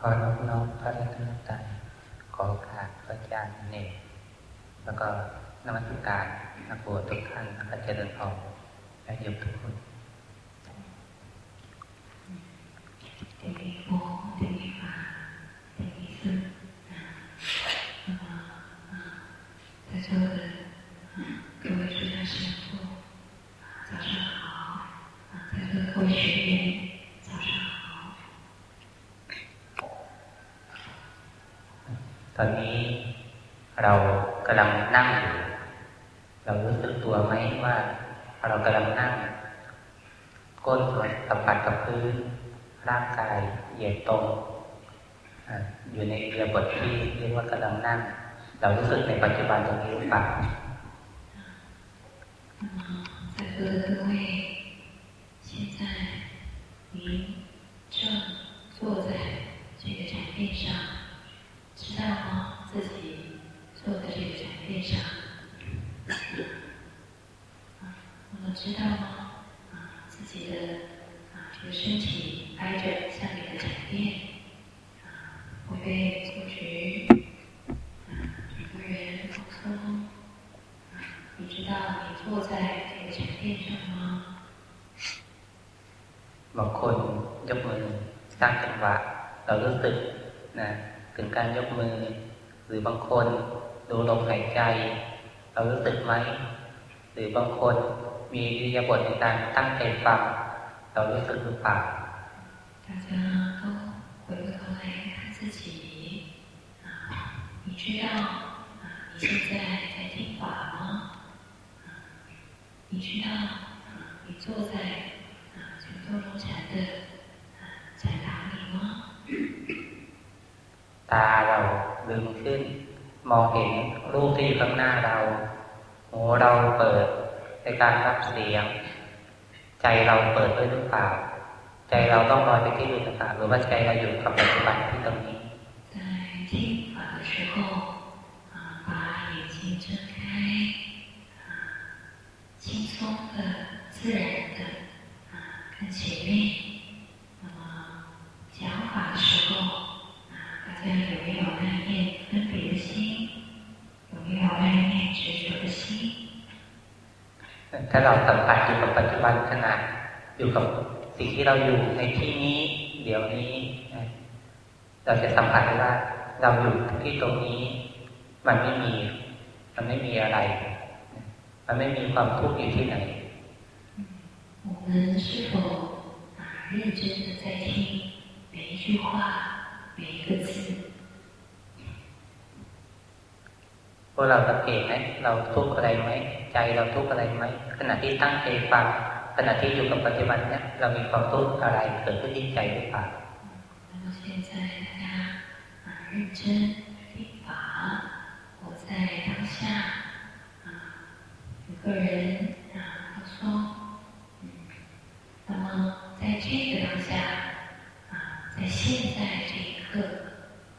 ขอน้อน้องพระรัตนตรัยขอขาดพระอาจารย์เนตแล้วก็นมัสการนักบวชทุกท่านพระเจริญพรและโยมทุกคน เรารู้สึกในปัจจุบันตรงนี้หรือเปล่า 坐在啊九座龙禅的啊在哪里吗？ตาเราดึงขึ้น มองเห็นรูปที่อยู่ข้างหน้าเราหูเราเปิดในการรับเสียง ใจเราเปิดด้วยหรือเปล่า ใจเราต้องลอยไปที่อื่นหรือเปล่าหรือว่าใจเราอยู่กับปัจจุบันที่ตรงนี้ ถ้าเราสัมผัสอยู่กับปัจจุบันขณะอยู่กับสิ่งที่เราอยู่ในที่นี้ เดี๋ยวนี้ เราจะสัมผัสได้ว่าเราอยู่ที่ตรงนี้ มันไม่มี มันไม่มีอะไร มันไม่มีความทุกข์อยู่ที่ไหน我们是否认真的在听每一句话？每一个字 พวกเราสังเกตไหมเราทุกข์อะไรไหมใจเราทุกข์อะไรไหมขณะที่ตั้งใจฟังขณะที่อยู่กับปัจจุบันเนี้ยเรามีความทุกข์อะไรเกิดขึ้นที่ใจหรือเปล่า现在大家啊认真听法，活在当下啊，有个人啊他说，嗯，那么在这个当下啊，在现在这一刻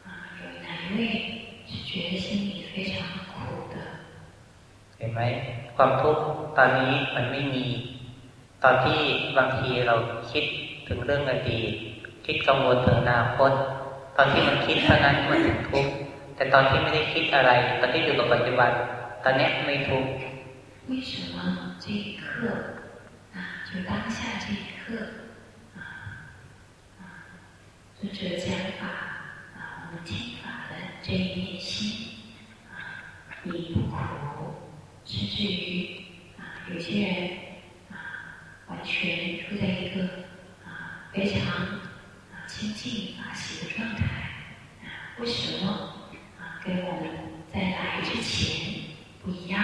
啊，有哪一位是觉得心里非常苦的？ เห็นไหมความทุกข์ตอนนี้มันไม่มี ตอนที่บางทีเราคิดถึงเรื่องอดีตคิดกังวลถึงอนาคตตอนที่มันคิดเท่านั้นมันถึงทุกข์แต่ตอนที่ไม่ได้คิดอะไร ตอนที่อยู่กับปัจจุบัน ตอนนี้ไม่ทุกข์为什么这一刻啊，就当下这一刻啊啊，尊者讲法啊，我们听法的这一念心啊，你不苦。 甚至于啊，有些人啊，完全处在一个啊非常啊清净法喜的状态啊，为什么啊跟我们在来之前不一样？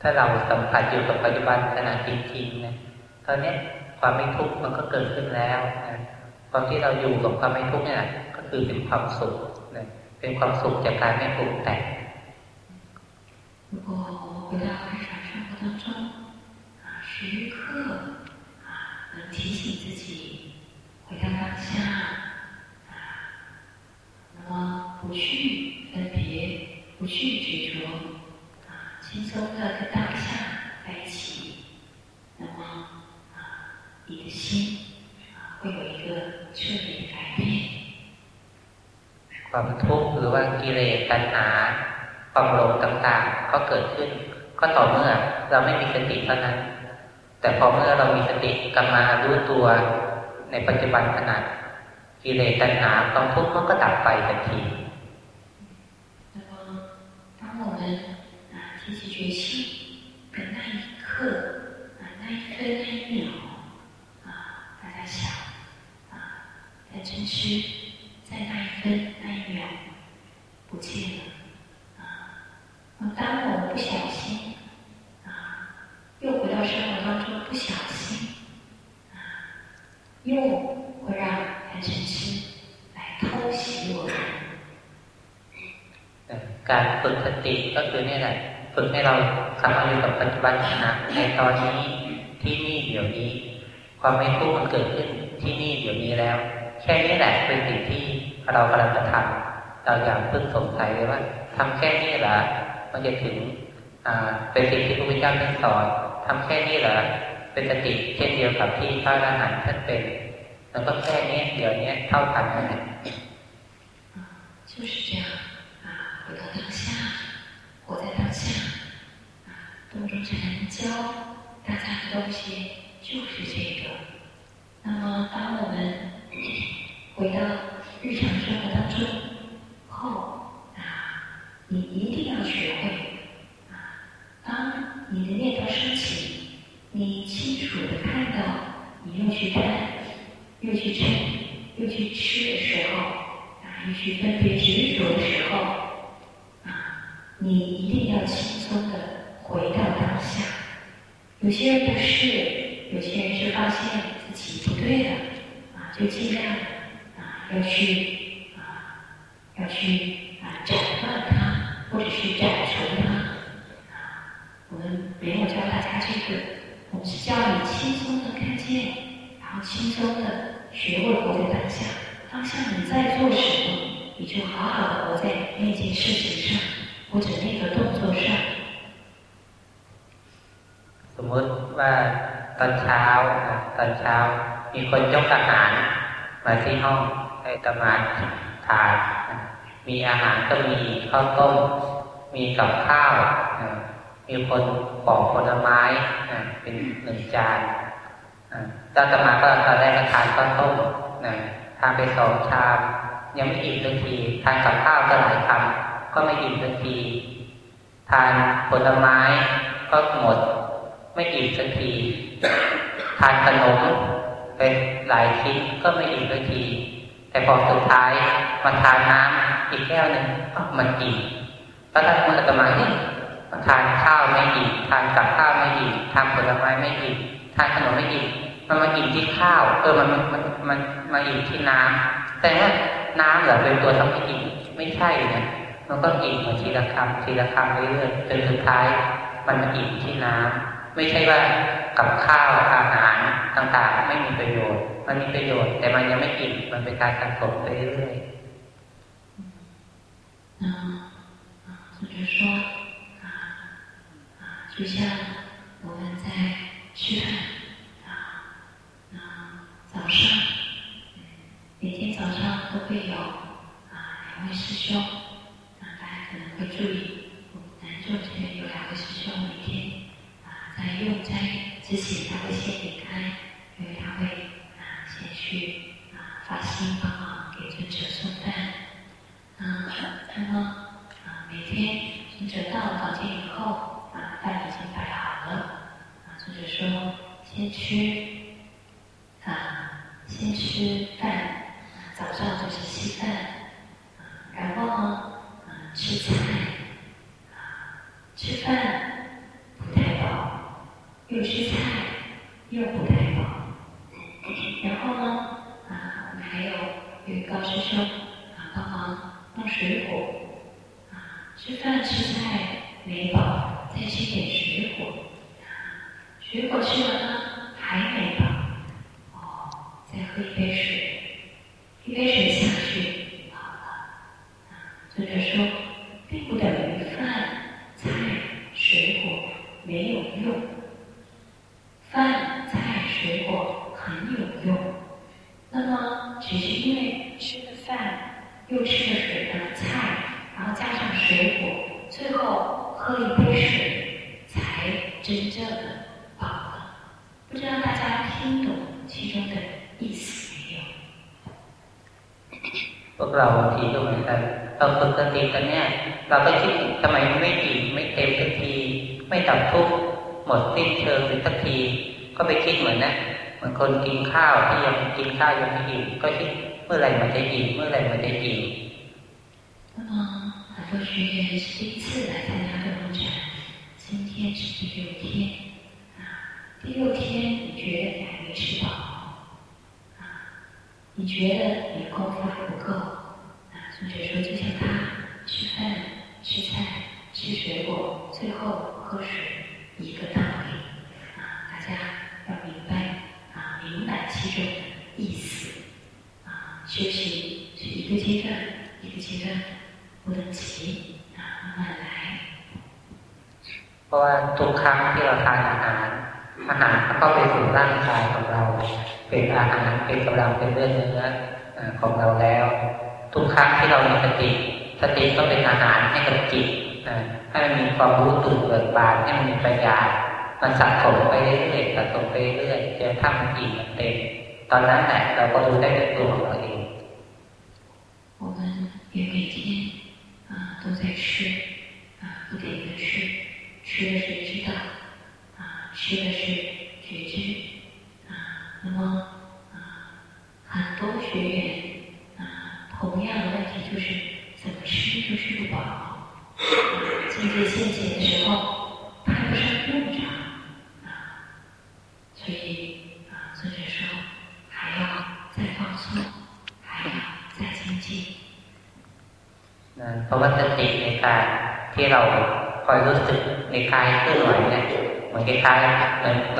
ถ้าเราสัมผัสอยู่กับปัจจุบันขณะจริงๆนะตอนนี้ความไม่ทุกข์มันก็เกิดขึ้นแล้วนะความที่เราอยู่กับความไม่ทุกข์เนี่ยก็คือเป็นความสุขนะเป็นความสุขจากการไม่ปรุงแต่ง 如果我们回到日常生活当中，啊，时刻啊，能提醒自己回到当下，啊，那么不去分别，不去执着，啊，轻松的跟当下在一起，那么啊，你的心啊，会有。 一个彻底的改变。ความทุกข์หรือว่ากิเลสตัณหา ความโลภต่างๆก็เกิดขึ้น ก็ต่อเมื่อเราไม่มีสติเท่านั้น แต่พอเมื่อเรามีสติกลับมารู้ตัวในปัจจุบันขณะกิเลสตัณหาความทุกข์มันก็ดับไปทันที那么当我们啊提起决心的那一刻啊那一分那一秒啊大家想啊在真知在那一分那一秒不见了啊 当我们不小心啊又回到生活当中不小心啊又会让贪嗔痴来偷袭我们。การฝึกสติก็คือนี่แหละฝึกให้เราสามารถอยู่กับปัจจุบันขณะในตอนนี้ที่นี่เดี๋ยวนี้ ความไม่ทุกข์มันเกิดขึ้นที่นี่เดี๋ยวนี้แล้ว แค่นี้แหละเป็นสิ่งที่เรากำลังจะทำเราอย่าเพิ่งสงสัยเลยว่า ทำแค่นี้เหรอ มันจะถึงเป็นสิ่งที่พระพุทธเจ้าท่านสอนทำแค่นี้เหรอเป็นสติเช่นเดียวกับที่พระอรหันต์ท่านเป็นแล้วก็แค่นี้เดี๋ยวนี้เท่ากันนั่นแหละ就是这样啊，回到当下，活在当下啊，洞中禅教大家的东西就是这个。那么，当我们回到日常生活当中后啊， 你一定要学会啊，当你的念头升起，你清楚的看到，你又去看。又去嗔，又去吃的时候，啊，又去分别执着的时候，啊，你一定要轻松的回到当下。有些人不是，有些人是发现自己不对了，啊，就尽量啊要去啊要去啊斩断它，或者是斩除它。啊，我们没有教大家这个，我们是教你轻松的看见。然后轻松的学会活在当下，当下你在做什么，你就好好的活在那件事情上，或者那个动作上。สมมติว่าตอนเช้าตอนเช้ามีคนยกอาหารมาที่ห้องให้ตมาทาน มีอาหารก็มีข้าวต้ม มีกับข้าวมีคนปอกผลไม้เป็นหนึ่งจานตอนสมาก็ตอนแรกก็ทานข้าวต้มนะทานไปสองชามยังไม่อิ่มสักทีทานกับข้าวก็หลายคำก็ไม่อิ่มสักที ทานผลไม้ก็หมด ไม่อิ่มสักที ทานขนมไปหลายชิ้นก็ไม่อิ่มสักที แต่พอสุดท้ายมาทานน้ำอีกแก้วหนึ่งมันอิ่มแล้วถ้าเมื่อตมาเนี่ยทานข้าวไม่อิ่มทานกับข้าวไม่อิ่มทานผลไม้ไม่อิ่มทานขนมไม่อิ่มมันมาอิ่มที่ข้าวเออมันมันมันมาอิ่มที่น้ำแต่ว่าน้ำเหรอเป็นตัวทำให้อิ่มไม่ใช่นะมันก็อิ่มมาทีละคำทีละคำเรื่อยๆจนสุดท้าย มันมาอิ่มที่น้ำ ไม่ใช่ว่ากับข้าวอาหารต่างๆ ไม่มีประโยชน์ มันมีประโยชน์ แต่มันยังไม่อิ่มมันเป็นการสะสมไปเรื่อยๆ嗯，就是说啊啊，就像我们在吃饭啊，那早上，每天早上都会有啊两位师兄，啊大家可能会注意，我们南州这边有两位师兄，每天 啊在用斋之前他会先离开，因为他会啊先去啊发心帮忙给尊者送饭，啊那么啊每天尊者到了房间以后，啊饭已经摆好了。啊，尊者说，先吃啊，先吃饭，早上就是稀饭，啊，然后呢，啊，吃菜，啊，吃饭不太饱，又吃菜又不太饱，然后呢，啊，我们还有有一个高师兄啊帮忙弄水果，啊，吃饭吃菜没饱，再吃点水果。水果吃完了还没饱，哦，再喝一杯水， มันสะสมไปเรื่อยๆสะสมไปเรื่อยจนถ้ามันอิ่มมันเต็มตอนนั้นแหละเราก็รู้ได้ด้วยตัวของเราเอง我们也每天啊都在吃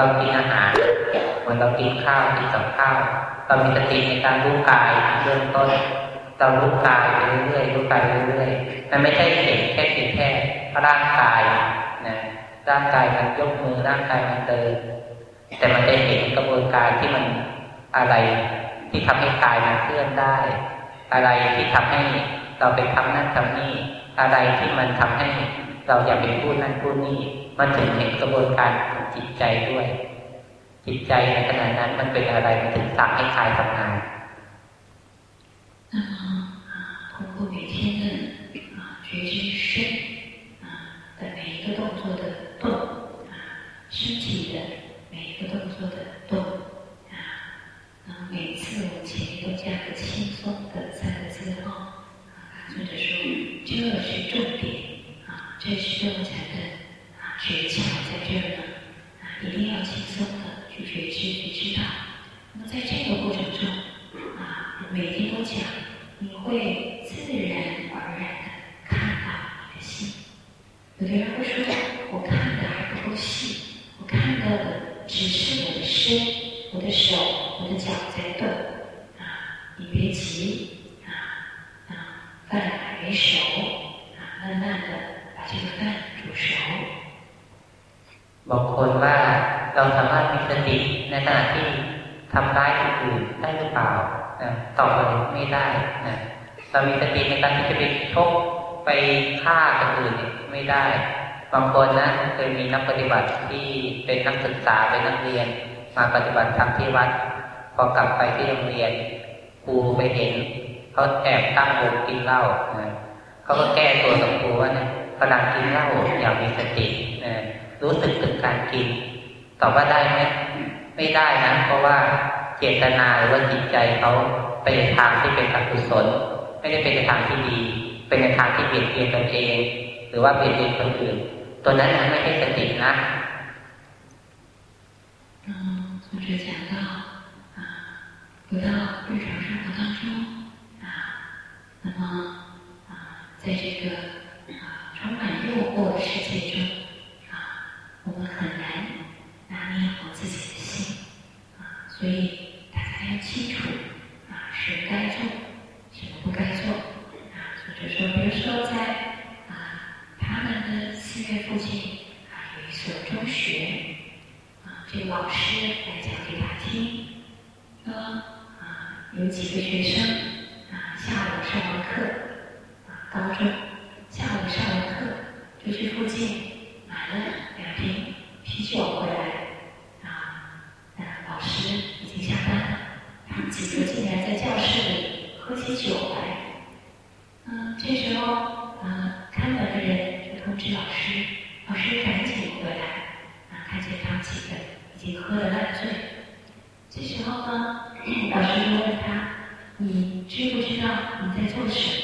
ๆเหมือนเรากินอาหารเหมือนเรากินข้าวกินกับข้าวเรามีสติในการรู้กายเริ่มต้น เรารู้กายไปเรื่อยๆรู้กายเรื่อยๆมันไม่ใช่เห็นแค่เพียงแค่ร่างกายนะร่างกายมันยกมือร่างกายมันเดินแต่มันจะเห็นกระบวนการที่มันอะไรที่ทำให้กายมันเคลื่อนได้ อะไรที่ทำให้เราไปทำนั่นทำนี่อะไรที่มันทำให้เราอยากเป็นผู้นั่นผู้นี่ มันถึงเห็นกระบวนการของจิตใจด้วย จิตใจในขณะนั้นมันเป็นอะไรมันถึงสั่งให้กายทำงาน那么啊，通过每天的啊觉知身啊的每一个动作的动啊身体的每一个动作的动啊，然后每次我们前面都加个轻松的三个字号啊，作者说这是重点啊，这是动禅的啊 诀窍在这儿呢啊，一定要轻松的去觉知去知道。那么在这个过程中啊，每天都讲，你会自然而然的看到你的心。有的人会说，我看的还不够细，我看到的。只是我的身、我的手、我的脚在动啊！你别急啊啊！饭还没熟啊，慢慢的把这个饭煮熟。 บางคนว่าเราสามารถมีสติในขณะที่ทำร้ายคนอื่นได้หรือเปล่าตอบเลยไม่ได้นะเรามีสติในการที่จะไปชกไปฆ่าคนอื่นไม่ได้ บางคนนะเคยมีนักปฏิบัติที่เป็นนักศึกษาเป็นนักเรียน มาปฏิบัติธรรมที่วัด พอกลับไปที่โรงเรียนครูไปเห็นเขาแอบตั้งวงกินเหล้านะเขาก็แก้ตัวกับครูว่าเนี่ยกำลังกินเหล้าอย่างมีสตินะ รู้สึกถึงการกินตอบว่าได้ไหมไม่ได้นะเพราะว่าเจตนาหรือว่าจิตใจเขาไปในทางที่เป็นอกุศลไม่ได้เป็นในทางที่ดี เป็นในทางที่เบียดเบียนตนเอง หรือว่าเบียดเบียนคนอื่นตัวนั้นไม่ใช่สตินะ嗯，作者讲到啊，回到日常生活当中啊，那么啊，在这个啊充满诱惑的世界中啊， 我们很难拿捏好自己的心啊，所以大家要清楚啊，什么该做，什么不该做啊。作者说，比如说在啊他们的。寺院附近啊有一所中学，啊，这个老师来讲给他听，说啊，有一有几个学生啊，下午上完课啊，高中下午上完课就去附近买了两瓶啤酒回来啊，那，老师已经下班了，他们几个竟然在教室里喝起酒来。嗯，这时候啊，看门的人就通知老师，老师赶紧回来啊，看见他们几个已经喝得烂醉。这时候呢，老师就问他：“你知不知道你在做什么？”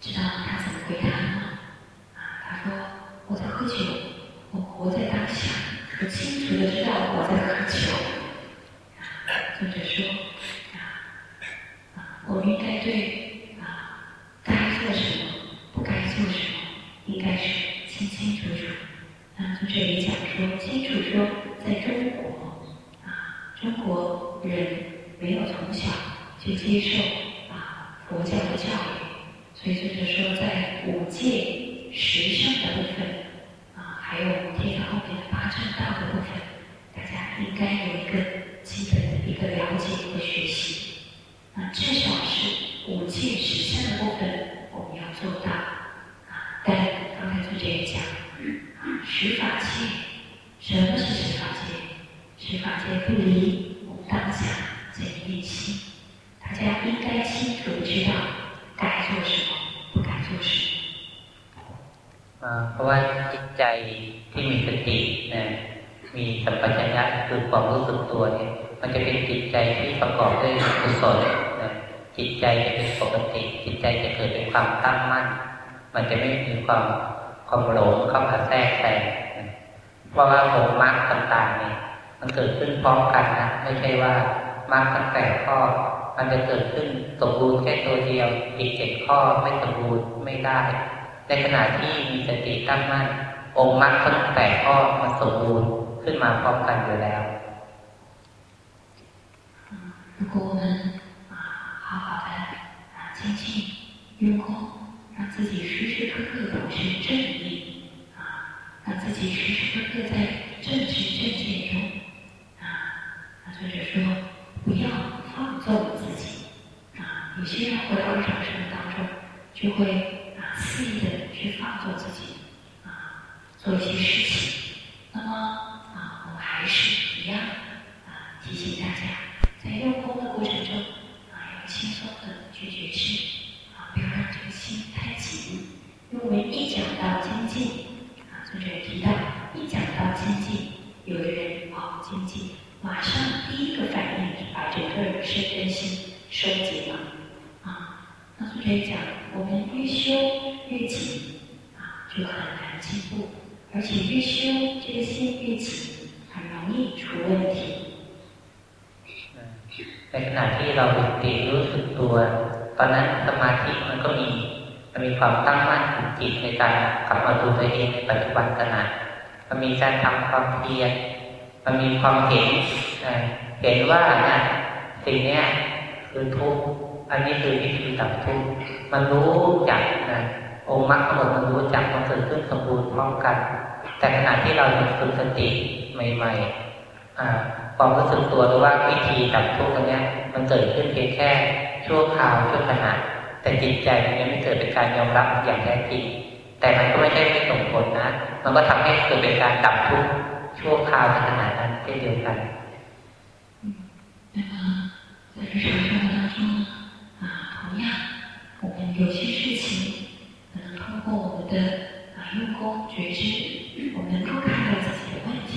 知道他怎么回答吗？我活在当下我清 ามรรคทั้งแปดข้อมันจะเกิดขึ้นสมบูรณ์แค่ตัวเดียวอีกเจ็ดข้อไม่สมบูรณ์ไม่ได้ในขณะที่มีสติตั้งมั่นองค์มรรคทั้งแปดข้อมันสมบูรณ์ขึ้นมาพร้อมกันอยู่แล้ว如果我们啊好好的啊精进用功，让自己时时刻刻保持正念啊，让自己时时刻刻在 就会啊肆意的去放纵自己啊，做一些事情。 เพียรมันมีความเห็นเห็นว่านะสิ่งนี้คือทุกข์อันนี้คือวิธีดับทุกข์มันรู้จักนะองค์มรรคทั้งหมดมันรู้จักมันเกิดขึ้นสมบูรณ์พร้อมกัน แต่ขณะที่เราฝึกสติใหม่ๆความรู้สึกตัวหรือว่าวิธีดับทุกข์อันนี้มันเกิดขึ้นเพียงแค่ชั่วคราวชั่วขณะแต่จิตใจมันยังไม่เกิดเป็นการยอมรับอย่างแท้จริงแต่มันก็ไม่ใช่ไม่ส่งผลนะ มันก็ทำให้เกิดเป็นการดับทุกข์ ชั่วคราวในขณะนั้นเช่นเดียวกัน那么在日常生活当中啊，同样我们有些事情可能通过我们的啊用功觉知，我们能够看到自己的问题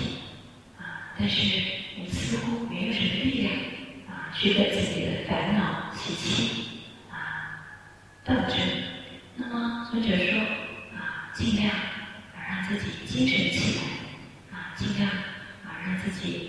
啊，但是我们似乎没有什么力量啊去跟自己的烦恼习气啊斗争。那么作者说 this week.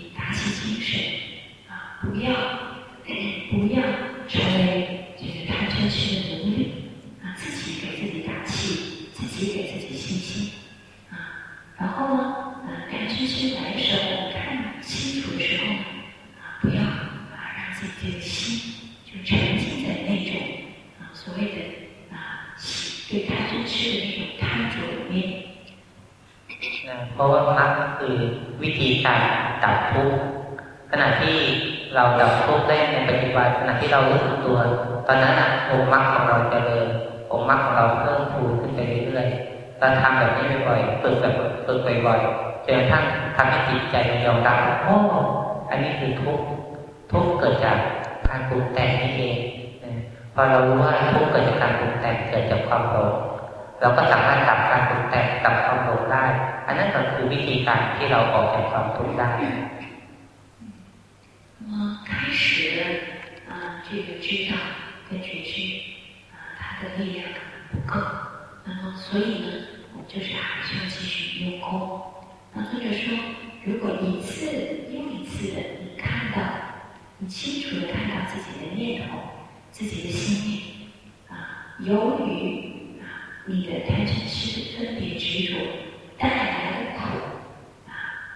ยอมรับโอ้อันนี้คือทุกข์ทุกข์เกิดจากการปรุงแต่งนี่เองพอเรารู้ว่าทุกข์เกิดจากการปรุงแต่งเกิดจากความโลภเราก็สามารถดับการปรุงแต่งดับความโลภได้ อันนั้นก็คือวิธีการที่เราออกจากความทุกข์ได้那么开始啊，这个知道跟觉知啊，它的力量不够，那么所以呢，我们就是还是要继续用功。那作者说， 如果一次又一次的你看到，你清楚的看到自己的念头、自己的心念啊，由于啊。你的贪嗔痴分别执着带来的苦啊，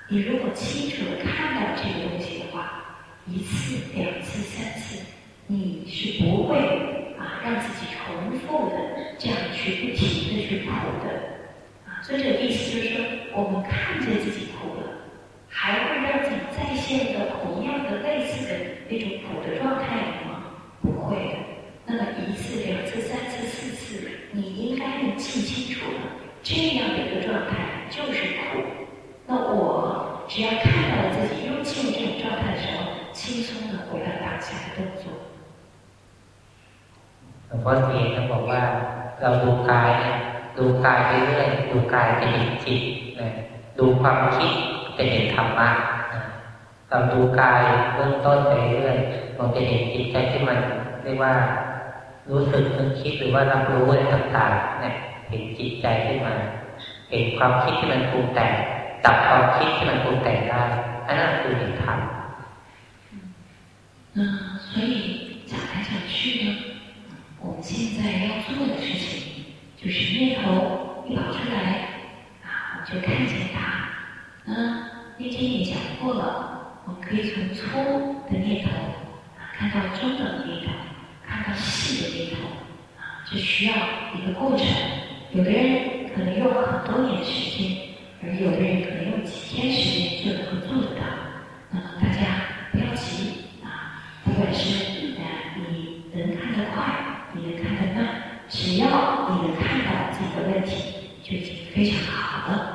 你如果清楚的看到这个东西的话，一次、两次、三次，你是不会啊让自己重复的这样去不停的去苦的啊。所以这个意思就是说，我们看见自己苦了，还会让自己再陷入到同样的类似的那种苦的状态里吗？不会的。那么一次、两次、三次、四次。你应该能记清楚了，这样的一个状态就是苦。那我只要看到了自己又进入这种状态的时候，轻松的回到当下的动作。หลวงพ่อเทียนท่านบอกว่า เราดูกายเนี่ยดูกายไปเรื่อยดูกายจะเห็นจิตนะดูความคิด จะเห็นธรรมะเราดูกายเบื้องต้นไปเรื่อยเราจะเห็นจิตใจที่มันเรียกว่ารู้สึกนึกคิดหรือว่ารับรู้อะไรต่างๆเนี่ยเห็นจิตใจขึ้นมาเห็นความคิดที่มันปรุงแต่งตับความคิดที่มันปรุงแต่งได้อันนั้นคือเห็นธรรม那所以讲来讲去呢，我们现在要做的事情，就是念头一跑出来啊，我们就看见它。 那那天也讲过了，我们可以从粗的念头啊看到中等的念头。看到细的念头啊，这需要一个过程。有的人可能用很多年时间，而有的人可能用几天时间就能够做得到。那么大家不要急啊，不管是呃你能看得快，你能看得慢，只要你能看到自己的问题，就已经非常好了。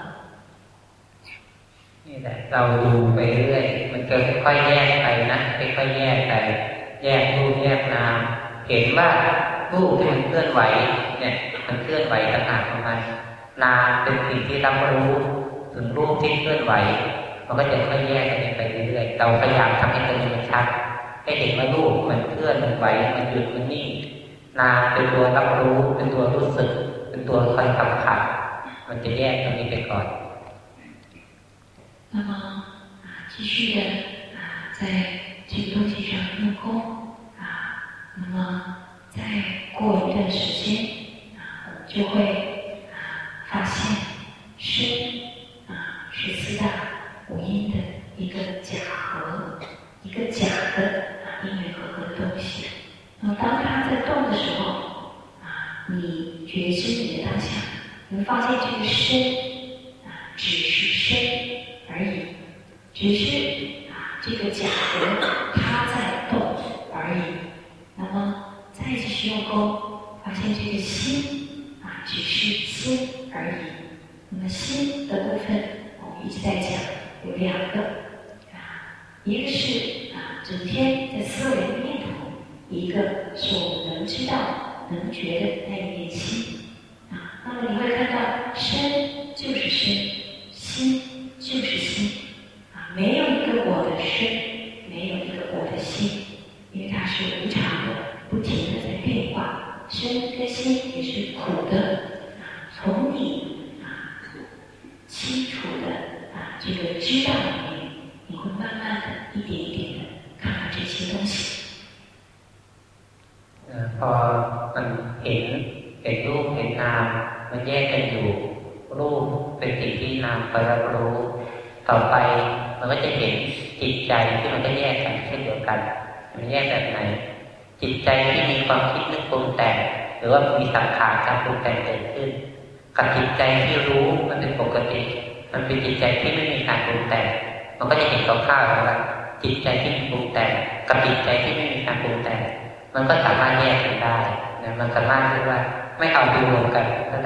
นี่แหละเราดูไปเรื่อย มันจะค่อยๆแยกไปนะค่อยๆแยกไปแยกรูปแยกนาม เห็นว่ารูปที่มันเคลื่อนไหว เนี่ย มันเคลื่อนไหวต่างหากของมันนามเป็นสิ่งที่รับรู้ถึงรูปที่เคลื่อนไหว มันก็จะค่อยแยกกันไปเรื่อยๆเราพยายามทำให้ตัวนี้มันชัดให้เห็นว่ารูปมันเคลื่อนมันไหวมันหยุดมันนิ่งนามเป็นตัวรับรู้เป็นตัวรู้สึก เป็นตัวคอยสัมผัสมันจะแยกตรงนี้ไปก่อน 那么啊，继续的啊，在这个东西上用功啊。那么，再过一段时间啊，我们就会啊发现身啊是四大五音的一个假合，一个假的啊因缘合合的东西。那么当它在动的时候啊，你觉知你的当下，你发现这个身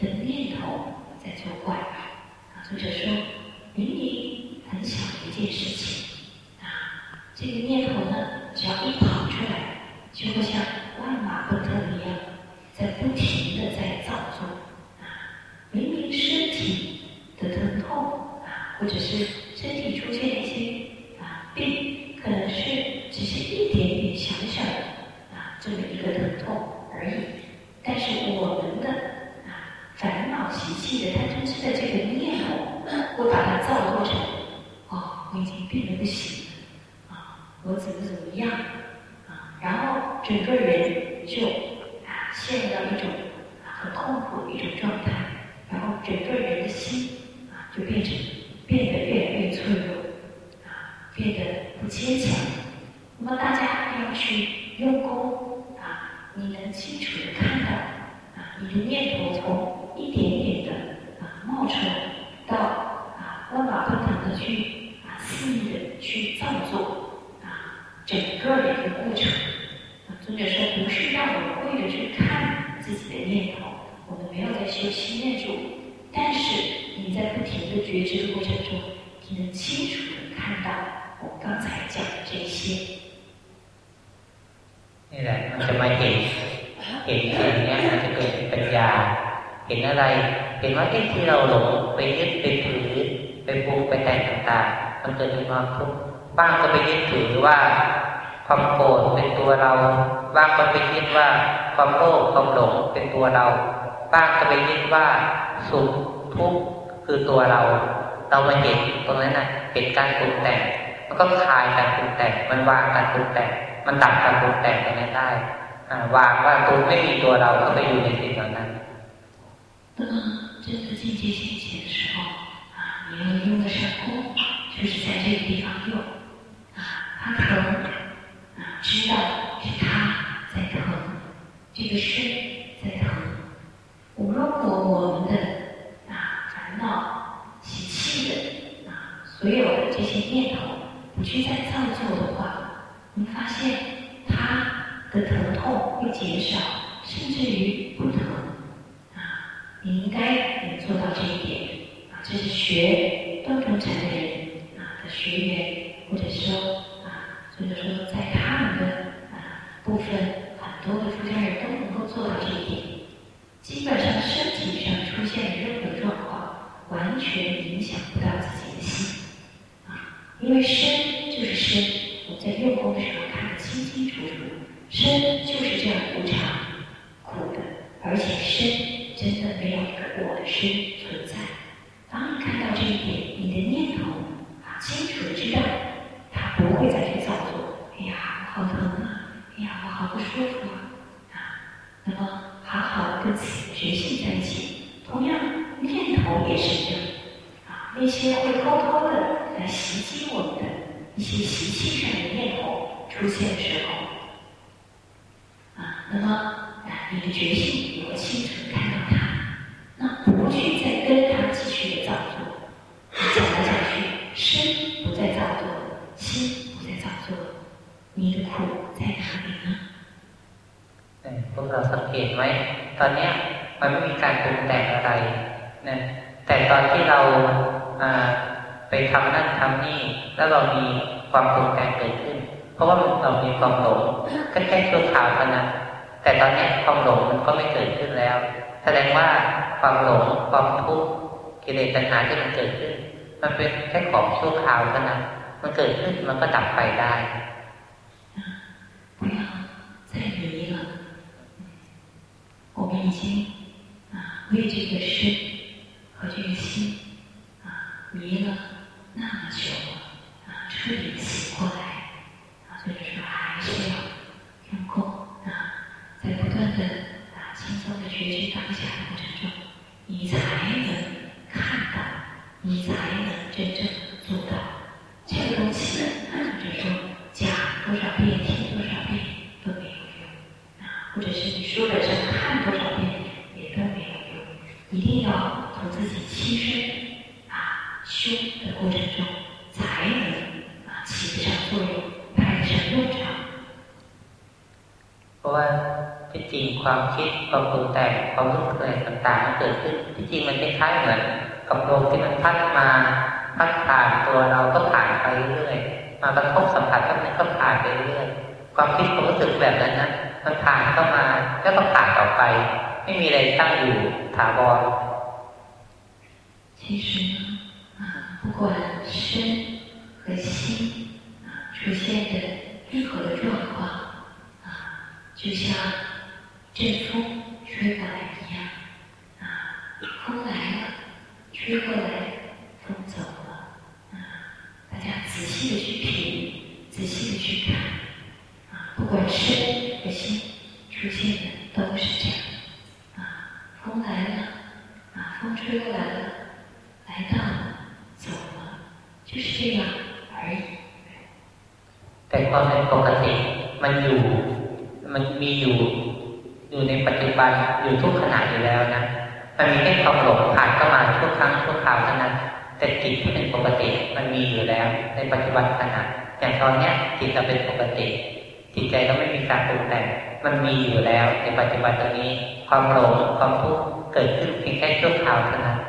的念头在作怪。啊，作者说，明明很小的一件事情，啊，这个念头呢，只要一跑出来，就会像万马奔腾一样，在不停的在造作。啊，明明身体的疼痛啊，或者是身体出现一些啊病，可能是。只是一点点小小的啊，这么一个疼痛而已。但是我们的烦恼习气的贪嗔痴的这个念头，会把它造作成哦，我已经变得不行了啊，我怎么怎么样啊，然后整个人就啊陷入到一种很痛苦的一种状态，然后整个人的心啊就变成变得越来越脆弱啊，变得不坚强。那么大家要去用功啊，你能清楚的看到啊，你的念头从一点点的啊冒出来，到啊万马奔腾的去啊肆意的去造作啊，整个的一个过程。啊，尊者说不是让我们为了去看自己的念头，我们没有在修心念住，但是你在不停的觉知的过程中，你能清楚的看到我刚才讲的这些。นี่แหละมันจะมาเห็นเห็นสิ่งนี้มันจะเกิดปัญญา เห็นอะไร เห็นว่าที่ที่เราหลงไปยึดไปถือไปปรุงไปแต่งต่างๆ มันเกิดเป็นความทุกข์บ้างก็ไปยึดถือว่าความโกรธเป็นตัวเรา บ้างก็ไปยึดว่าความโลภความหลงเป็นตัวเรา บ้างก็ไปยึดว่าสุขทุกข์คือตัวเรา เรามาเห็นตรงนั้นน่ะเห็นการปรุงแต่ง มันก็คลายการปรุงแต่ง มันวางการปรุงแต่ง มันตัดการปรุงแต่งตรงนี้ได้วางว่าตัวไม่มีตัวเราก็ไปอยู่ในสิ่งเหล่านั้น 那么真的境界现前的时候啊，你要用得上功，就是在这个地方用啊，它疼啊，知道是它在疼，这个身在疼。我如果我们的啊烦恼习气的啊所有的这些念头不去再造作的话，你发现他的疼痛会减少，甚至于不疼！你应该能做到这一点啊！这是学断中禅的人啊的学员，或者说啊，或者说在他们的啊部分，很多的出家人都能够做到这一点。基本上身体上出现任何状况，完全影响不到自己的心啊，因为身就是身。我们在用功的时候看得清清楚楚，身就是这样无常、苦的，而且身真的没有一个我的身存在。当你看到这一点，你的念头啊清楚的知道，它不会再去造作。哎呀，我好疼啊！哎呀，我好不舒服啊！啊，那么好好的跟此觉性在一起，同样念头也是这样啊，那些会偷偷的来袭击我们的。一些习气上的念头出现的时候，啊，那么啊，你的觉性也会清楚的看到身不再造作，心不再造作，你的苦在哪里呢？พวกเราสังเกตไหมตอนนี้มันไม่มีการปรุงแต่งอะไรนะแต่ตอนที่เราอ่าไปทำนั่นทำนี่ แล้วเรามีความปรุงแต่งเกิดขึ้น เพราะว่าเรามีความหลงก็แค่ชั่วคราวเท่านั้นแต่ตอนนี้ความหลงมันก็ไม่เกิดขึ้นแล้ว แสดงว่าความหลงความทุกข์กิเลสตัณหาที่มันเกิดขึ้น มันเป็นแค่ของชั่วคราวเท่านั้นมันเกิดขึ้นมันก็ดับไปได้不要再迷了，我们已经啊为这个事和这个心啊迷了那么久了啊，彻底醒过来啊，所以说还是要用功啊，在不断的啊轻松的觉知当下的过程中，你才能看到。你才能真正做到这个东西。或者说讲多少遍、听多少遍都没有用啊，或者是你书本上看多少遍也都没有用，一定要从自己亲身啊修的过程中才能啊起得上作用，派得上用场。เพราะว่าที่จริงความคิดความปรุงแต่งความรู้สึกอะไรต่างๆมันเกิดขึ้นที่จริงมันคล้ายๆเหมือน กับลมที่มันพัดมาพัดผ่านตัวเราก็ผ่านไปเรื่อยมากระทบสัมผัสกับนั้นก็ผ่านไปเรื่อยความคิดความรู้สึกแบบนั้นนะมันผ่านเข้ามาแล้วก็ผ่านต่อไป ไม่มีอะไรตั้งอยู่ถาวร其实呢，啊，不管身和心啊出现的任何的状况。就像阵风 มันมีอยู่แล้วในปัจจุบันตรงนี้ ความหลงความทุกข์เกิดขึ้นเพียงแค่ชั่วคราวเท่านั้น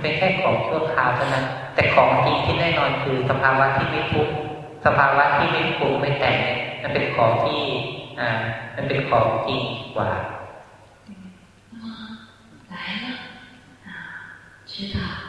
เป็นแค่ของชั่วคราวเท่านั้น แต่ของจริงที่แน่นอนคือสภาวะที่ไม่ทุกข์สภาวะที่ไม่ปรุงไม่แต่งมันเป็นของที่อ่ามันเป็นของจริงกว่า知道。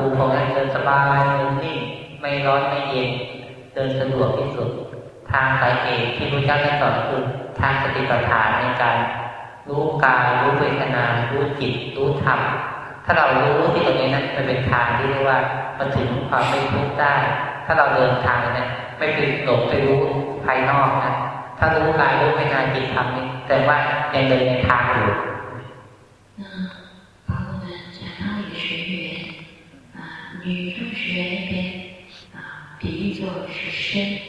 ปูพรมนั้นเดินสบายนนิ่งไม่ร้อนไม่เย็นเดินสะดวกที่สุด ทางสายเอกที่พระเจ้าได้สอนคือทางสติปัฏฐานในการรู้กายรู้เวทนารู้จิตรู้ธรรมถ้าเรารู้ที่ตรงนี้นั้นมันเป็นทางที่เรียกว่ามันถึงความไม่ทุกข์ได้ ถ้าเราเดินทางนั้นไม่ไปหลงไปรู้ภายนอกนะถ้ารู้กายรู้เวทนาจิตธรรมนี่แต่ว่ายังเดินในทางอยู่ shit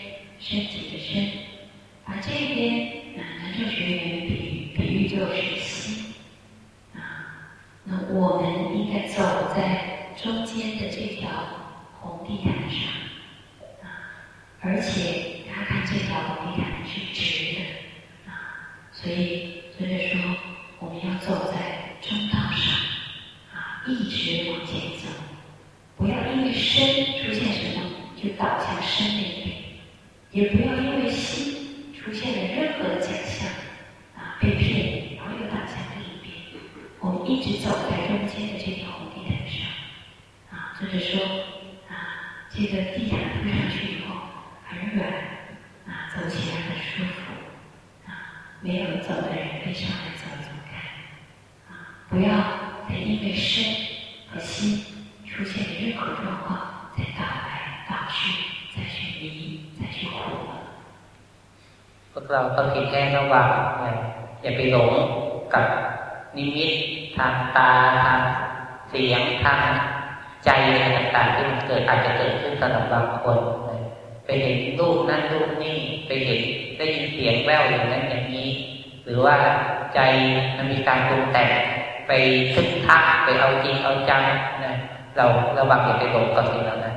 เราระวังอย่าไปหลงกับสิ่งเหล่านั้น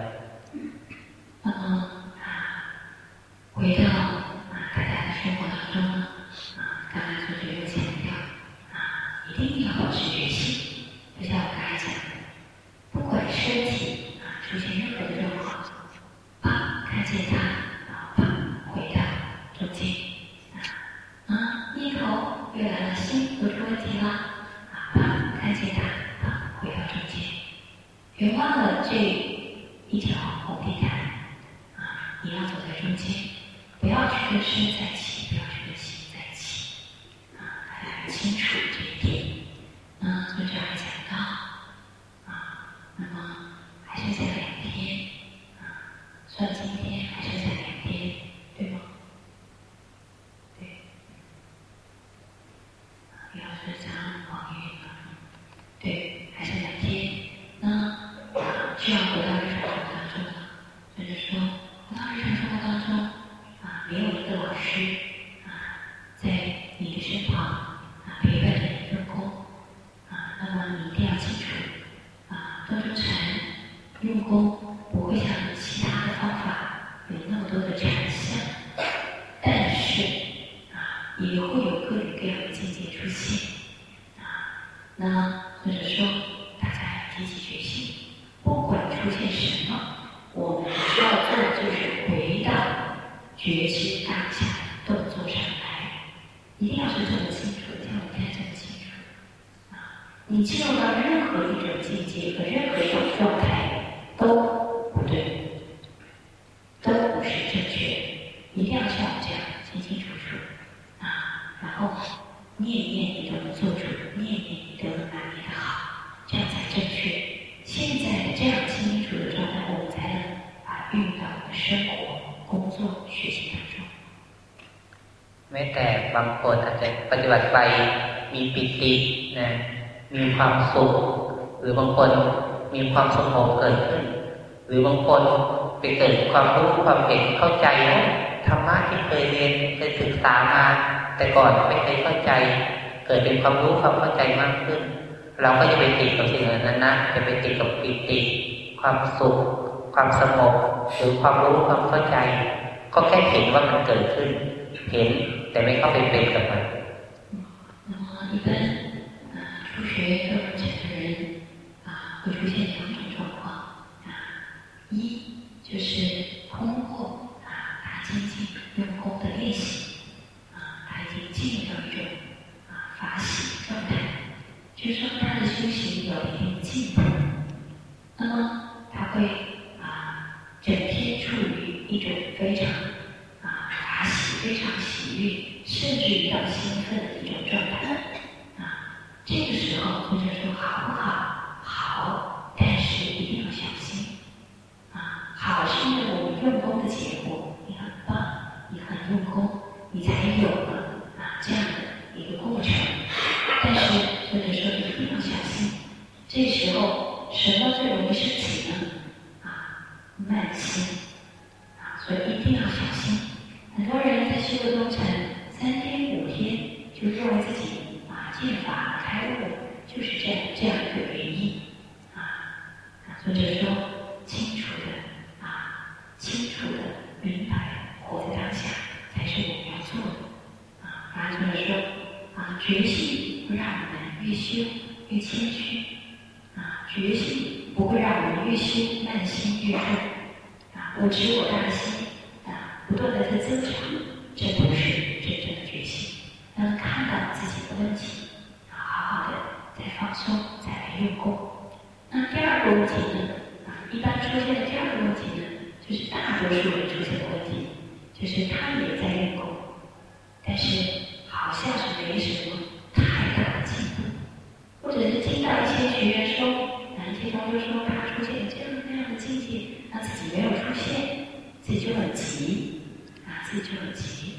那么啊，回到啊大家的生活当中呢，啊，刚才作者又强调啊，一定要保持觉性，就像我刚才讲的，不管身体啊出现任何的状况，啪看见它，然后啪回到中间， บางคนอาจจะปฏิบัติไปมีปิตินะมีความสุข หรือบางคนมีความสงบเกิดขึ้น หรือบางคนไปเกิดความรู้ความเห็นเข้าใจธรรมะที่เคยเรียนเคยศึกษามา แต่ก่อนไม่เคยเข้าใจ เกิดเป็นความรู้ความเข้าใจมากขึ้น เราก็จะไปติดกับสิ่งเหล่านั้นนะจะไปติดกับปิติความสุข ความสงบหรือความรู้ความเข้าใจ ก็แค่เห็นว่ามันเกิดขึ้น เห็น แต่ไม่เข้าไปเป็นกับมัน 那么一般啊，初学课程的人啊，会出现两种状况啊，一就是通过啊他精进用功的练习啊，他已经进入到一种啊法喜状态，就是说他的修行有一定的进步，那么他会啊整天处于一种非常啊法喜、 非常喜悦，甚至于到兴奋的一种状态啊。这个时候，或者说好不好？好，但是一定要小心啊。好是因为我们用功的结果，你很棒，你很用功，你才有了啊这样的一个过程。但是或者说一定要小心，这时候什么最容易升起呢？啊，慢心啊，所以一定要小心。很多人在修个东禅三天五天，就认为自己啊剑法开悟，就是这样这样一个原因。啊或者说清楚的啊，清楚的明白，活在当下才是我们要做的。啊。反而就是说啊，觉性会让我们越修越谦虚。啊，觉性不会让我们越修慢心越重。啊，我知我大心，不断的在增长，这不是真正的觉醒。能看到自己的问题，好好的再放松，再来用功。那第二个问题呢？啊，一般出现的第二个问题呢，就是大多数人出现的问题，就是他也在用功，但是好像是没什么太大的进步，或者是听到一些学员说，男听众就说他出现了这样那样的境界，那自己没有出现，自己就很急，自己就很急，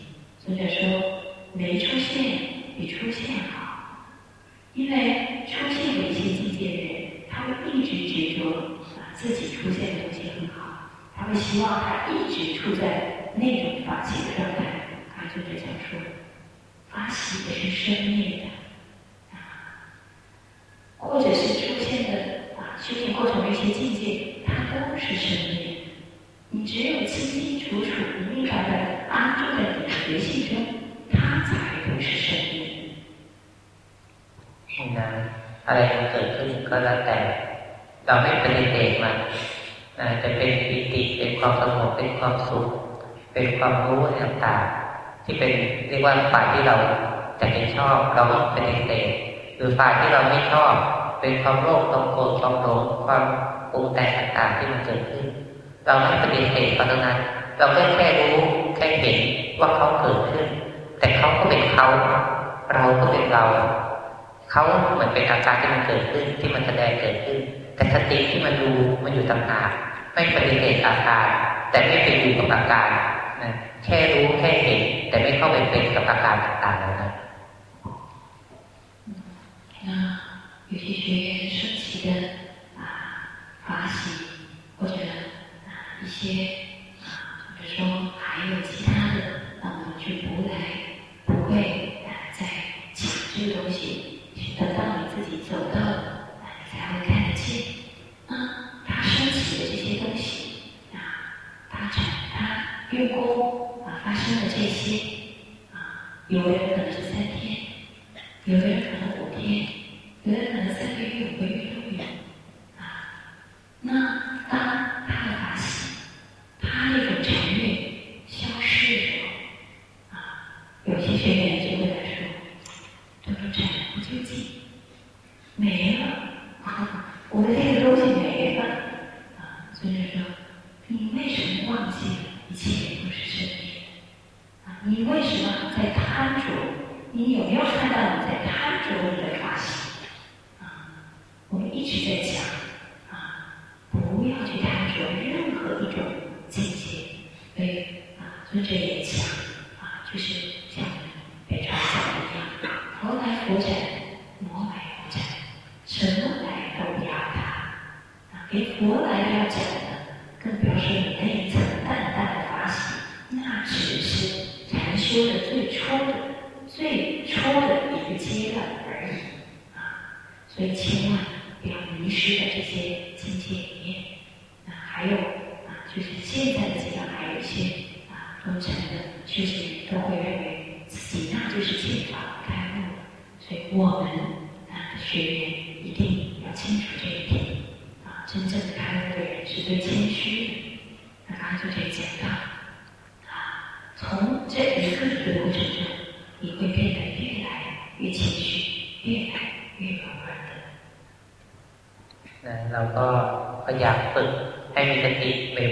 或者说没出现比出现好，因为出现有一些境界的人。他会一直执着把，自己出现的东西很好，他会希望他一直处在那种发起的状态。他就是想说，发起的是生灭的啊，或者是出现的啊，修行过程的一些境界，它都是生灭。你只有清清楚楚、明明白白安住在你的觉性中，它才不是生灭。是的。อะไรมันเกิดขึ้นก็แล้วแต่ เราไม่ปฏิเสธมันจะเป็นปิติเป็นความสงบเป็นความสุข เป็นความรู้ต่างๆที่เป็นเรียกว่าฝ่ายที่เราจะเป็นชอบ เราไม่ปฏิเสธหรือฝ่ายที่เราไม่ชอบ เป็นความโลภความโกรธความหลงความปรุงแต่งต่างๆที่มันเกิดขึ้น เราไม่ปฏิเสธเพราะนั้น เราแค่แค่รู้แค่เห็นว่าเขาเกิดขึ้น แต่เขาก็เป็นเขา เราก็เป็นเราเขาเหมือนเป็นอาการที่มันเกิดขึ้นที่มันแสดงเกิดขึ้น แต่สติที่มันดูมันอยู่ต่างหากไม่ปฏิเสธอาการ แต่ไม่ไปอยู่กับอาการนะแค่รู้แค่เห็น แต่ไม่เข้าไปเป็นกับอาการต่างๆนั้น那有些学员升起的啊法喜，或者啊 一些啊，比如说还有其他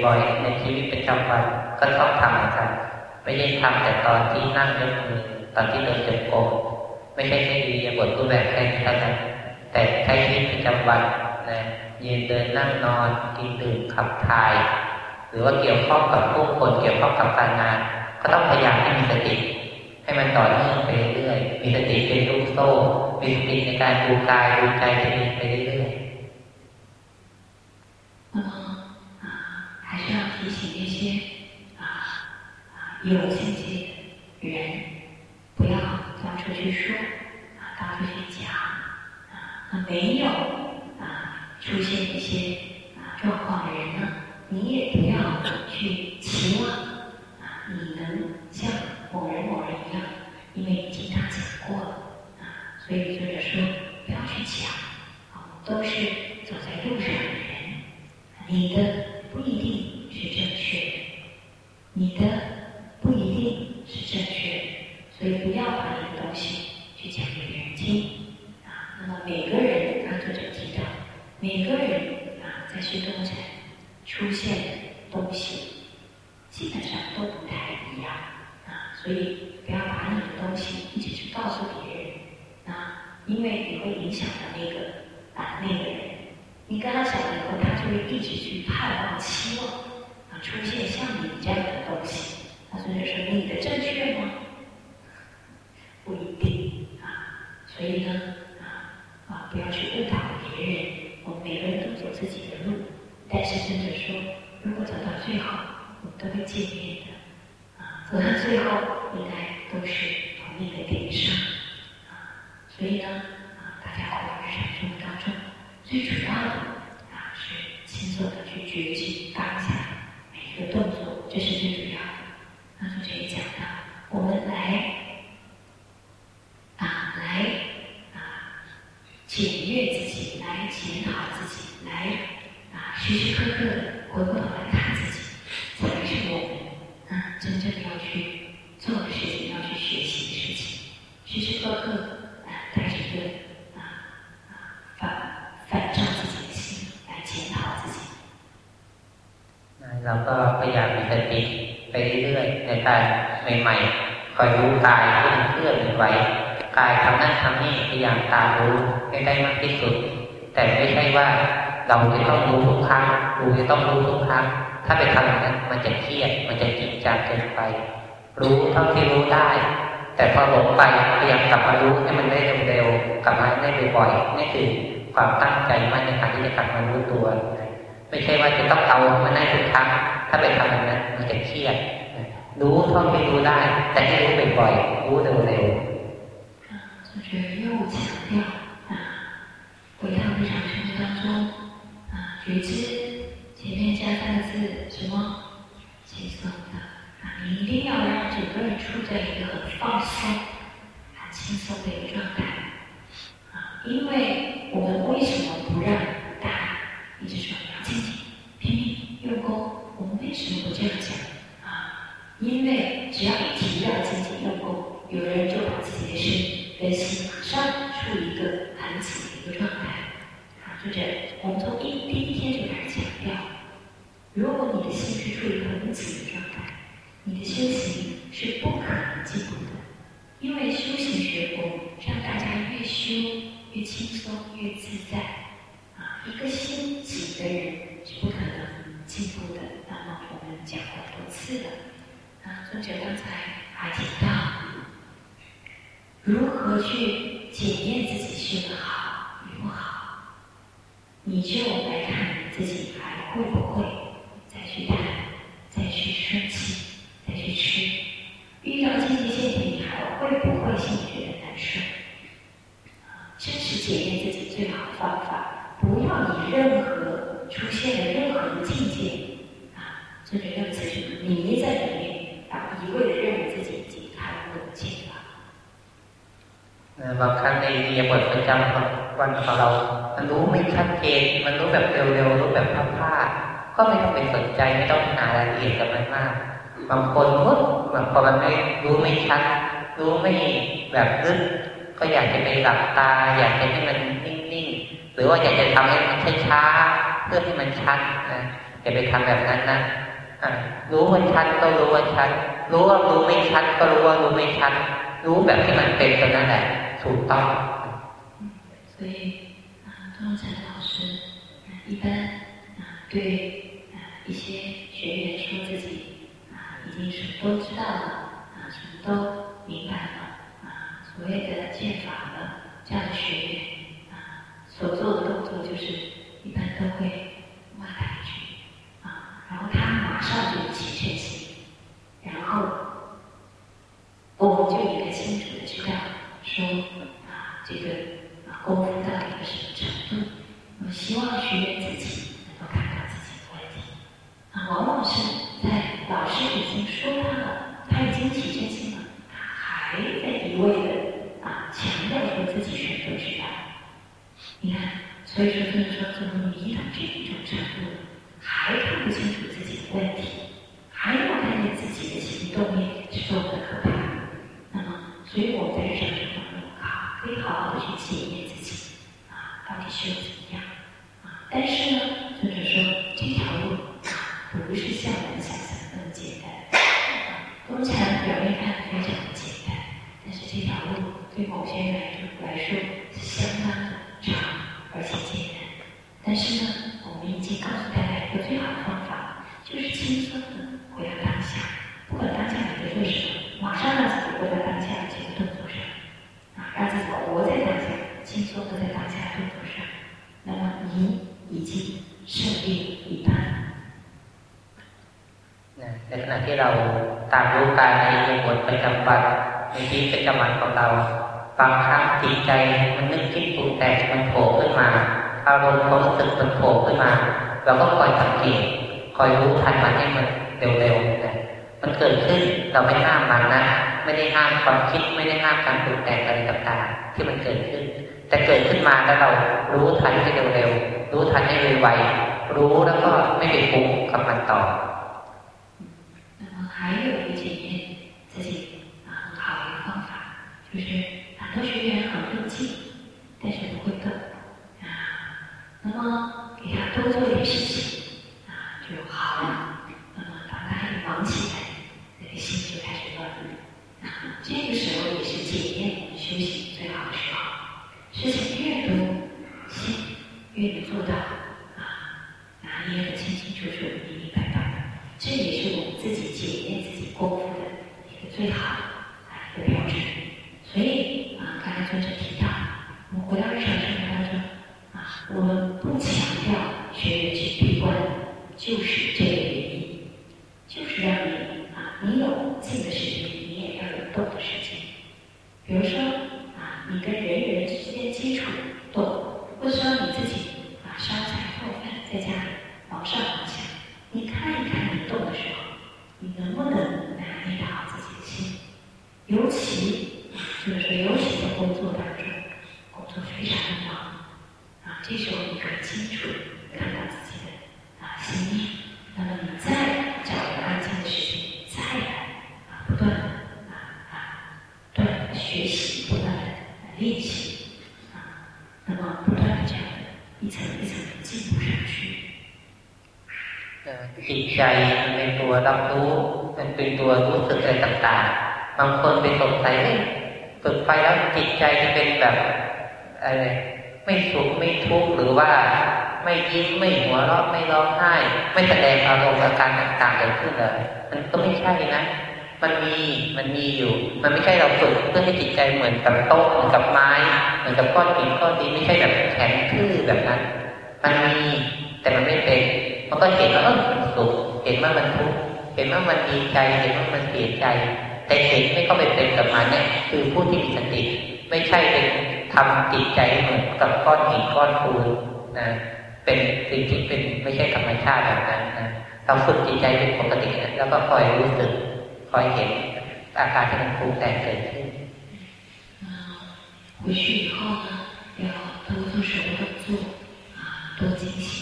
บ่อยๆในชีวิตประจำวันก็ต้องทำเหมือนกันไม่ใช่ทำแต่ตอนที่นั่งยกมือตอนที่เดินจงกรมไม่ใช่แค่ดีบทรูปแบบแค่นี้เท่านั้นแต่ใช้ชีวิตประจำวันนะยืนเดินนั่งนอนกินดื่มขับถ่าย หรือว่าเกี่ยวข้องกับผู้คนเกี่ยวข้องกับการงาน ก็ต้องพยายามให้มีสติ ให้มันต่อเนื่องไปเรื่อยมีสติเป็นลูกโซ่มีสติในการดูกายดูใจตัวเองไปเรื่อย 有自己的人，不要到处去说，啊，到处去讲，啊，那没有啊出现一些啊状况的人呢，你也不要去期望啊，你能像某人某人一样，因为你经常讲过了啊，所以作者说不要去讲，啊，都是走在路上的人，你的不一定是正确的，你的不一定是正确的，所以不要把你的东西去讲给别人听啊。那么每个人，刚作者提到，每个人啊。在虚空城出现的东西，基本上都不太一样啊，所以不要把你的东西一直去告诉别人啊，因为你会影响到那个啊那个人。你跟他讲了以后，他就会一直去盼望、期望啊出现像你这样的东西。那所以说，你的正确吗？不一定啊，所以呢啊啊，不要去误导别人。我们每个人都走自己的路，但是甚至说，如果走到最后，我们都会见面的。啊，走到最后，应该都是同一个点上。啊，所以呢，啊，大家活在日常生活当中，最主要的啊是轻松的去觉知当下每一个动作，这是最 เราจะต้องรู้ทุกครั้งรู้จะต้องรู้ทุกครั้ง ถ้าไปทำอย่างนั้นมันจะเครียด มันจะจริงจังเกินไป รู้เท่าที่รู้ได้ แต่พอหลงไปพยายามกลับมารู้ให้มันได้เร็วๆกลับมาได้บ่อยๆนี่คือความตั้งใจมั่นในการที่จะกลับมารู้ตัว ไม่ใช่ว่าจะต้องเอามันได้ทุกครั้ง ถ้าไปทำอย่างนั้นมันจะเครียด รู้เท่าที่รู้ได้ แต่ให้รู้บ่อยๆรู้เร็วๆ就是又强调啊，回到日常生活当中啊， 觉知前面加三个字什么轻松的啊，你一定要让整个人处在一个很放松、很轻松的一个状态啊，因为我们为什么不让大家一直说要静静、拼命、用功？我们为什么不这样讲啊？因为只要一提到静静用功，有人就把自己的身。跟心马上处于一个很紧的一个状态，就是我们从一第一天就开始强调，如果你的心是处于很紧的状态，你的修行是不可能进步的，因为修行学佛让大家越修越轻松越自在，啊，一个心紧的人是不可能进步的。那么我们讲过多次了，啊，尊者刚才还提到。如何去检验自己修的好？你就来看你自己还会不会再去谈、再去生气、再去吃。遇到经济限定，你还会不会心里觉得难受？啊，这是检验自己最好的方法。不要以任何出现的任何的境界啊，做着任何去迷在里面，然后一味的认为自己已经开悟了、进了。บางครั้งในเรียบทประจำวัน วันของเรา มันรู้ไม่ชัดเจน มันรู้แบบเร็วๆ รู้แบบพลาดๆก็ไม่ต้องไปสนใจไม่ต้องหารายละเอียดกับมันมาก บางคนปุ๊บบางพอมันไม่รู้ไม่ชัด รู้ไม่แบบลึกก็อยากจะไปหลับตา อยากจะให้มันนิ่งๆ หรือว่าอยากจะทำให้มันช้าๆ เพื่อให้มันชัดนะอย่าไปทำแบบนั้นนะรู้ว่าชัดก็รู้ว่าชัด รู้ว่ารู้ไม่ชัด ก็รู้ว่ารู้ไม่ชัด รู้แบบที่มันเป็นตรงนั้นแหละถูกต้อง 所以啊，东禅老师啊，一般啊，对啊一些学员说自己啊已经什么都知道了啊，什么都明白了啊，所谓的见法了，这样的学员啊，所做的动作就是一般都会骂他一句啊，然后他马上就起嗔心，然后我们就应该清楚的知道。说啊，这个沟通到一个什么程度？我希望学员自己能够看到自己的问题。啊，往往是在老师已经说他了，他已经起决心了，他还在一味的啊强调说自己选择需要。你看，所以说，所以说，怎么迷到这种程度，还看不清楚？清清楚楚、明明白白。这也是我们自己检验自己功夫的一个最好 ตัวรับรู้มันเป็นตัวรู้สึกอะไรต่างๆ บางคนไปสงสัยฝึกไปแล้วจิตใจจะเป็นแบบอะไรไม่สุขไม่ทุกข์หรือว่าไม่ยิ้มไม่หัวเราะไม่ร้องไห้ ไม่แสดงอารมณ์อาการต่างๆเกิดขึ้นเลยมันก็ไม่ใช่นะมันมีมันมีอยู่ มันไม่ใช่เราฝึกเพื่อให้จิตใจเหมือนกับโต๊ะเหมือนกับไม้ เหมือนกับก้อนหินก้อนดินไม่ใช่แบบแข็งทื่อแบบนั้น มันมีแต่มันไม่เป็นมันก็เห็นว่าเออสุข เห็นว่ามันทุกข์เห็นว่ามันดีใจ เห็นว่ามันเสียใจ แต่เห็นไม่เข้าไปเป็นกับมันเนี่ย คือผู้ที่มีสติ ไม่ใช่เป็นทำจิตใจเหมือนกับก้อนหินก้อนปูนนะ เป็นสิ่งที่เป็นไม่ใช่ธรรมชาติแบบนั้นนะเราฝึกจิตใจเป็นปกตินะแล้วก็คอยรู้สึก คอยเห็นอาการที่มันปรุงแต่งเกิดขึ้น回去以后呢，要多做手的动作啊，多精行。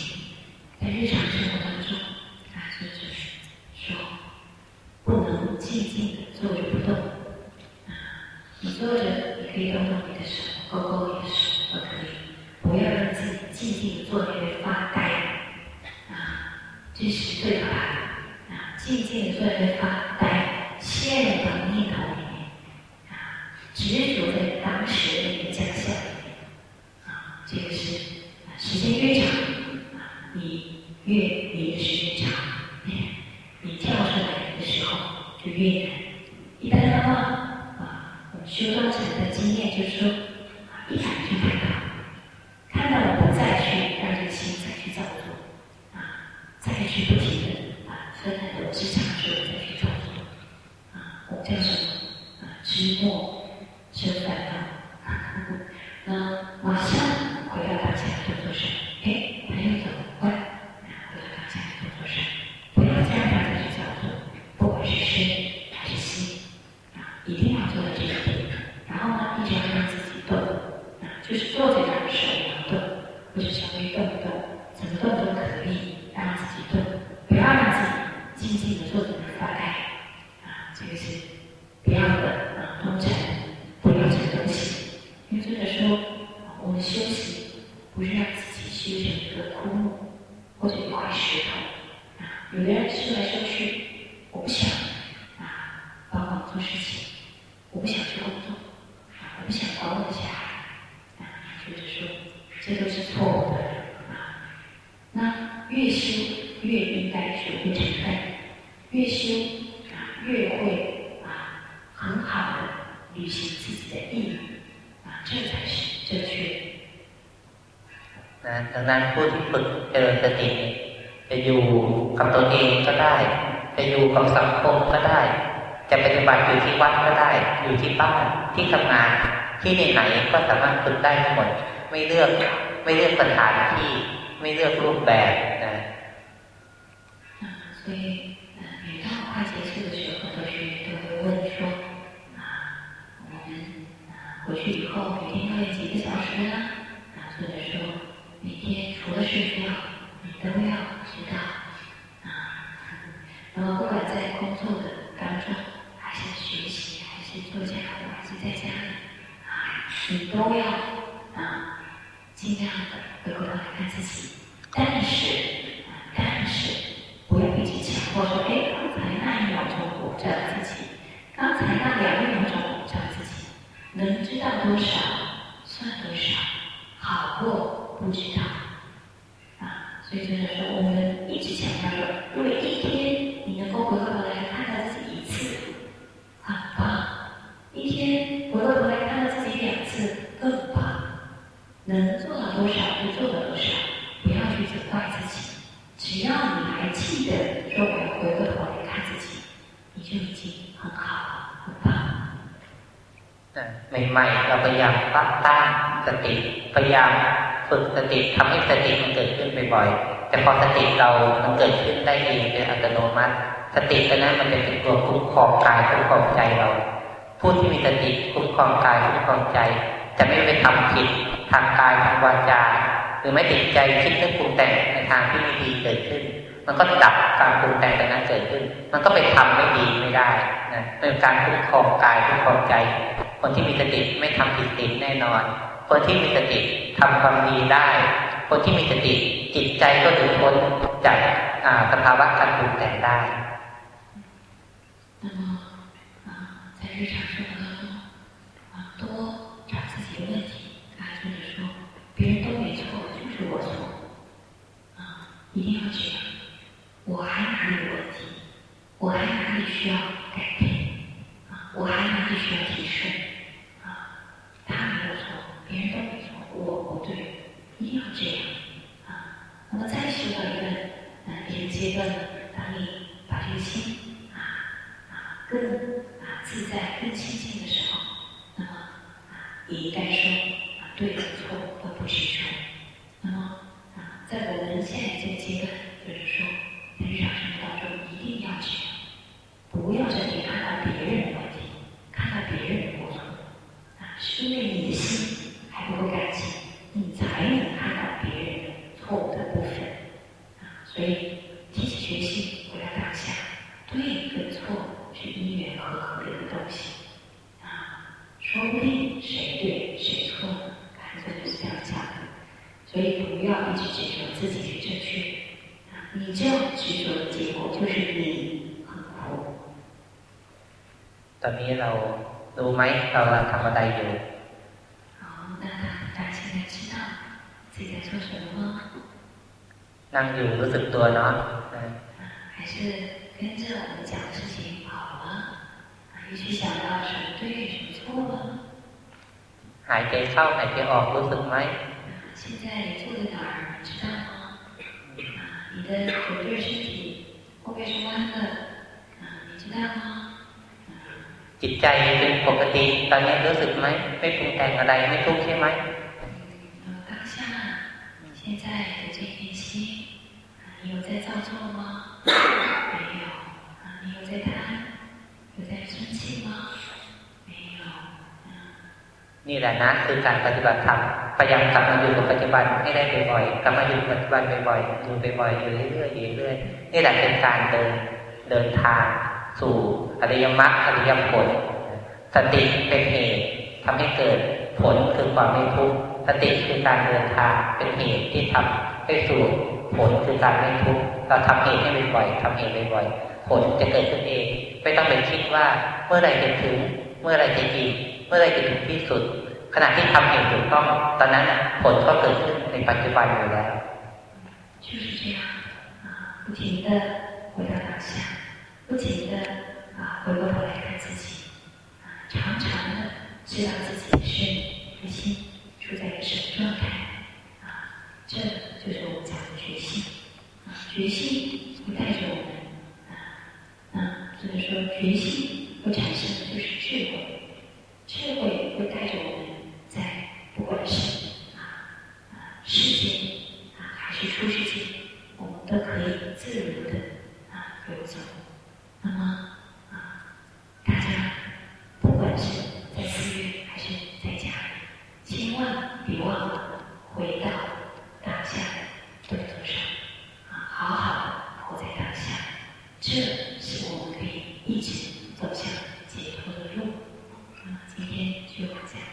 履行自己的义务啊，这才是正确。นะดังนั้นผู้ที่ฝึกเจริญสติจะอยู่กับตัวเองก็ได้ จะอยู่กับสังคมก็ได้ จะปฏิบัติอยู่ที่วัดก็ได้ อยู่ที่บ้านที่ทำงานที่ไหนๆก็สามารถฝึกได้ทั้งหมด ไม่เลือก ไม่เลือกสถานที่ ไม่เลือกรูปแบบนะ 你都要啊，尽量的回过头来看自己。但是啊，但是不要一直强迫说，哎，刚才那一秒钟我照自己，刚才那两秒钟我照自己，能知道多少算多少，好过不知道啊。所以就是说，我们一直强调说，如果 ใหม่ๆเราพยายามตั้งตั้งสติพยายามฝึกสติทำให้สติมันเกิดขึ้นบ่อยๆแต่พอสติเรา มันเกิดขึ้นได้เองเป็นอัตโนมัติ สติตัวนั้นมันจะเป็นตัวคุ้มครองกายคุ้มครองใจเรา ผู้ที่มีสติคุ้มครองกายคุ้มครองใจ จะไม่ไปทำผิดทางกายทางวาจา หรือไม่ติดใจคิดเรื่องปรุงแต่งในทางที่ไม่ดีเกิดขึ้น มันก็ดับการปรุงแต่งตรงนั้นเกิดขึ้น มันก็ไปทำไม่ดีไม่ได้นะเป็นการคุ้มครองกายคุ้มครองใจ คนที่มีสติไม่ทำผิดติดแน่นอน คนที่มีสติทำความดีได้ คนที่มีสติจิตใจก็ถึงพ้นจากสภาวะการปรุงแต่งได้日常生活当中，啊，多找自己的问题，啊，就是说，别人都没错，就是我错，啊，一定要去，我还哪里有问题？我还哪里需要改变？啊，我还哪里需要提升？ 他没有错，别人都没错，我不对，一定要这样，啊，那么再修到一个呃一个阶段呢，当你把这个心啊啊更啊。自在更清净的时候，那么啊，也应该说啊，对和错都不执着。那么啊，在我们现在这个阶段，就是说，在日常生活当中一定要这样，不要再去看到别人的问题，看到别人，是因为你的心还不够干净，你才能看到别人错误的部分啊。所以，提起决心，回到当下，对跟错。是因缘和合的一个东西啊，说不定谁对谁错，看这就是这样讲的。所以不要一直执着自己是正确啊，你这样执着的结果就是你很苦。ตอนนี้เรา รู้ไหมเราทำอะไรอยู่好，那大家现在知道自己在做什么吗？นั่งอยู่รู้สึกตัวเนาะ还是跟着我们讲的事情跑了，一直想到什么对什么错了。หายใจเข้าหายใจออกรู้สึกไหม现在你坐在哪儿，知道吗？啊，你的左边身体后背是弯的，啊，你知道吗？ จิตใจเป็นปกติตอนนี้รู้สึกไหมไม่ปรุงแต่งอะไรไม่ทุกข์ใช่ไหม当下现在的这片心，你有在造作吗？没有啊？你有在贪？有在生气吗？没有啊？ นี่แหละนะคือการปฏิบัติธรรมพยายามกลับมาอยู่กับปัจจุบันให้ได้บ่อยๆกลับมาอยู่ปัจจุบันบ่อยๆอยู่บ่อยๆอยู่เรื่อยๆอยู่เรื่อยๆนี่แหละเป็นการเดินเดินทาง สู่อริยมรรคอริยผลสติเป็นเหตุทำให้เกิดผลคือความไม่ทุกข์สติคือการเดินทางเป็นเหตุที่ทำให้สู่ผลคือการไม่ทุกข์เราทำเหตุให้บ่อยๆทำเหตุบ่อยๆผลจะเกิดขึ้นเอง ไม่ต้องไปคิดว่าเมื่อไรจะถึง เมื่อไรจะอิ่มเมื่อไรจะถึงที่สุด ขณะที่ทำเหตุถูกต้องตอนนั้นผลก็เกิดขึ้นในปัจจุบันอยู่แล้ว就是这样啊，不停的回到当下， 不停的啊，回过头来看自己啊，常常的知道自己的身、的心处在什么状态啊，这就是我们讲的决心啊。决心会带着我们啊，那所以说决心会产生的就是智慧，智慧会带着我们在不管是啊啊世间啊还是出世间，我们都可以自如的啊游走。那么啊大家不管是在寺院还是在家里千万别忘了回到当下的路上啊好好的活在当下这是我们可以一直走向解脱的路。那么今天就到这里